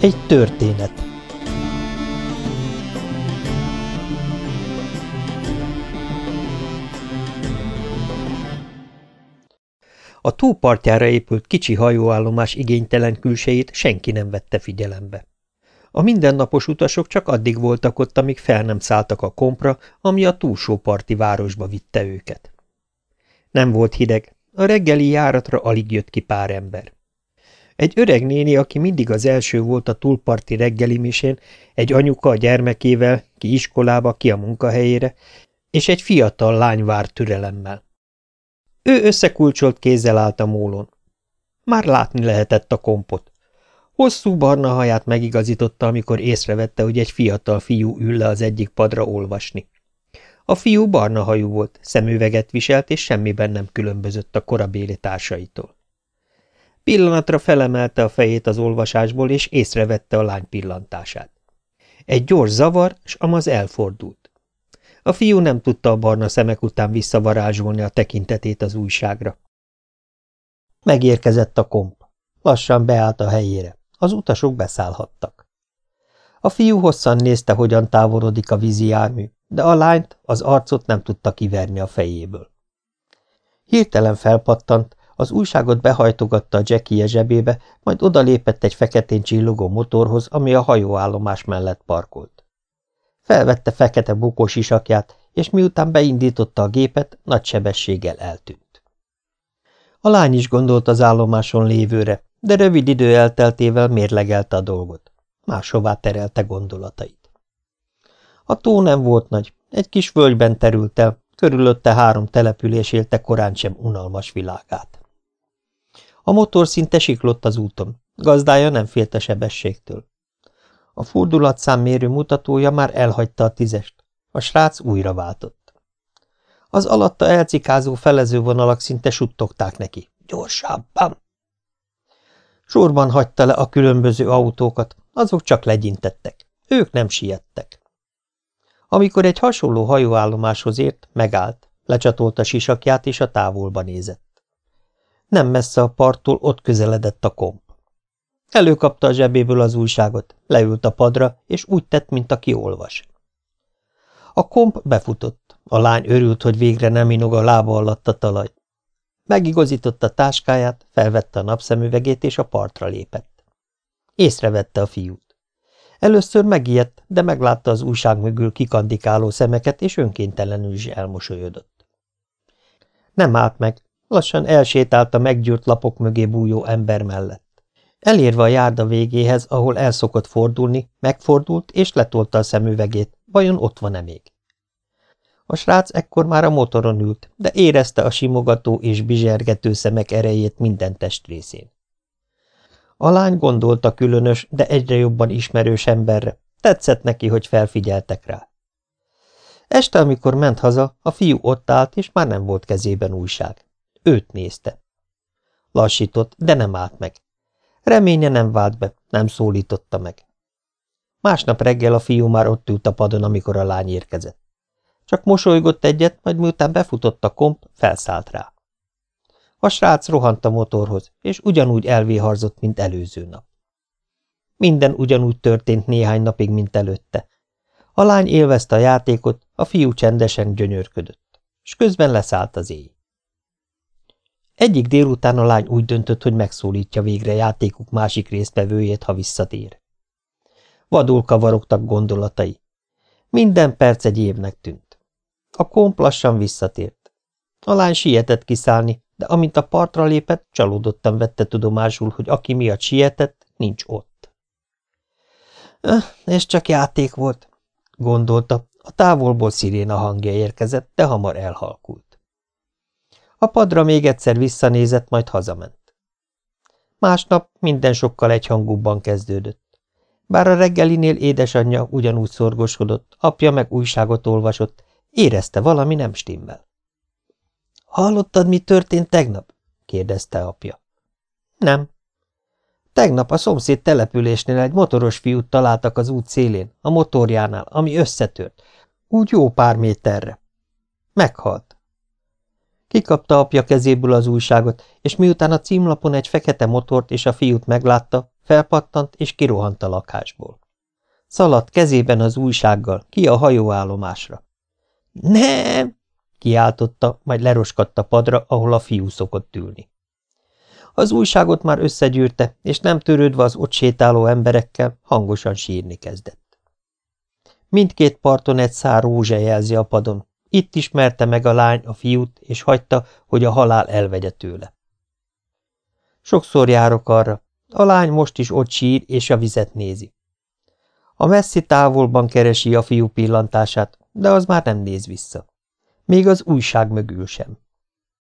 Egy történet A túlpartjára épült kicsi hajóállomás igénytelen külsejét senki nem vette figyelembe. A mindennapos utasok csak addig voltak ott, amíg fel nem szálltak a kompra, ami a túlsó parti városba vitte őket. Nem volt hideg, a reggeli járatra alig jött ki pár ember. Egy öreg néni, aki mindig az első volt a túlparti reggeli misén, egy anyuka a gyermekével, ki iskolába, ki a munkahelyére, és egy fiatal lány vár türelemmel. Ő összekulcsolt kézzel állt a mólon. Már látni lehetett a kompot. Hosszú barna haját megigazította, amikor észrevette, hogy egy fiatal fiú ül le az egyik padra olvasni. A fiú barna hajú volt, szemüveget viselt, és semmiben nem különbözött a korabéli társaitól. Pillanatra felemelte a fejét az olvasásból, és észrevette a lány pillantását. Egy gyors zavar, s amaz elfordult. A fiú nem tudta a barna szemek után visszavarázsolni a tekintetét az újságra. Megérkezett a komp. Lassan beállt a helyére. Az utasok beszállhattak. A fiú hosszan nézte, hogyan távolodik a vízi jármű, de a lányt, az arcot nem tudta kiverni a fejéből. Hirtelen felpattant, az újságot behajtogatta a Jackie zsebébe, majd odalépett egy feketén csillogó motorhoz, ami a hajóállomás mellett parkolt. Felvette fekete bukós isakját, és miután beindította a gépet, nagy sebességgel eltűnt. A lány is gondolt az állomáson lévőre, de rövid idő elteltével mérlegelte a dolgot. Máshová terelte gondolatait. A tó nem volt nagy, egy kis völgyben terült el, körülötte három település élte korán sem unalmas világát. A motor szinte siklott az úton, gazdája nem félt a sebességtől. A fordulatszámmérő mutatója már elhagyta a tízest, a srác újra váltott. Az alatta elcikázó felezővonalak szinte suttogták neki. Gyorsabban! Sorban hagyta le a különböző autókat, azok csak legyintettek. Ők nem siettek. Amikor egy hasonló hajóállomáshoz ért, megállt, lecsatolta sisakját és a távolba nézett. Nem messze a parttól ott közeledett a komp. Előkapta a zsebéből az újságot, leült a padra, és úgy tett, mint aki olvas. A komp befutott. A lány örült, hogy végre nem inog a lába alatt a talaj. Megigazította táskáját, felvette a napszemüvegét, és a partra lépett. Észrevette a fiút. Először megijedt, de meglátta az újság mögül kikandikáló szemeket, és önkéntelenül is elmosolyodott. Nem állt meg, lassan elsétált a meggyűrt lapok mögé bújó ember mellett. Elérve a járda végéhez, ahol elszokott fordulni, megfordult, és letolta a szemüvegét, vajon ott van-e még? A srác ekkor már a motoron ült, de érezte a simogató és bizsergető szemek erejét minden testrészén. A lány gondolta különös, de egyre jobban ismerős emberre. Tetszett neki, hogy felfigyeltek rá. Este, amikor ment haza, a fiú ott állt, és már nem volt kezében újság. Őt nézte. Lassított, de nem állt meg. Reménye nem vált be, nem szólította meg. Másnap reggel a fiú már ott ült a padon, amikor a lány érkezett. Csak mosolygott egyet, majd miután befutott a komp, felszállt rá. A srác rohant a motorhoz, és ugyanúgy elvéharzott, mint előző nap. Minden ugyanúgy történt néhány napig, mint előtte. A lány élvezte a játékot, a fiú csendesen gyönyörködött, és közben leszállt az éj. Egyik délután a lány úgy döntött, hogy megszólítja végre játékuk másik résztvevőjét, ha visszatér. Vadul kavarogtak gondolatai. Minden perc egy évnek tűnt. A komp lassan visszatért. A lány sietett kiszállni, de amint a partra lépett, csalódottan vette tudomásul, hogy aki miatt sietett, nincs ott. Öh, ez csak játék volt, gondolta. A távolból sziréna hangja érkezett, de hamar elhalkult. A padra még egyszer visszanézett, majd hazament. Másnap minden sokkal egyhangúbban kezdődött. Bár a reggelinél édesanyja ugyanúgy szorgoskodott, apja meg újságot olvasott, Érezte, valami nem stimmel. – Hallottad, mi történt tegnap? – kérdezte apja. – Nem. Tegnap a szomszéd településnél egy motoros fiút találtak az út szélén, a motorjánál, ami összetört. Úgy jó pár méterre. Meghalt. Kikapta apja kezéből az újságot, és miután a címlapon egy fekete motort és a fiút meglátta, felpattant és kirohant a lakásból. Szaladt kezében az újsággal ki a hajóállomásra. – Nem! – kiáltotta, majd leroskadt a padra, ahol a fiú szokott ülni. Az újságot már összegyűrte, és nem törődve az ott sétáló emberekkel, hangosan sírni kezdett. Mindkét parton egy szár rózsa jelzi a padon. Itt ismerte meg a lány a fiút, és hagyta, hogy a halál elvegye tőle. Sokszor járok arra. A lány most is ott sír, és a vizet nézi. A messzi távolban keresi a fiú pillantását, de az már nem néz vissza. Még az újság mögül sem.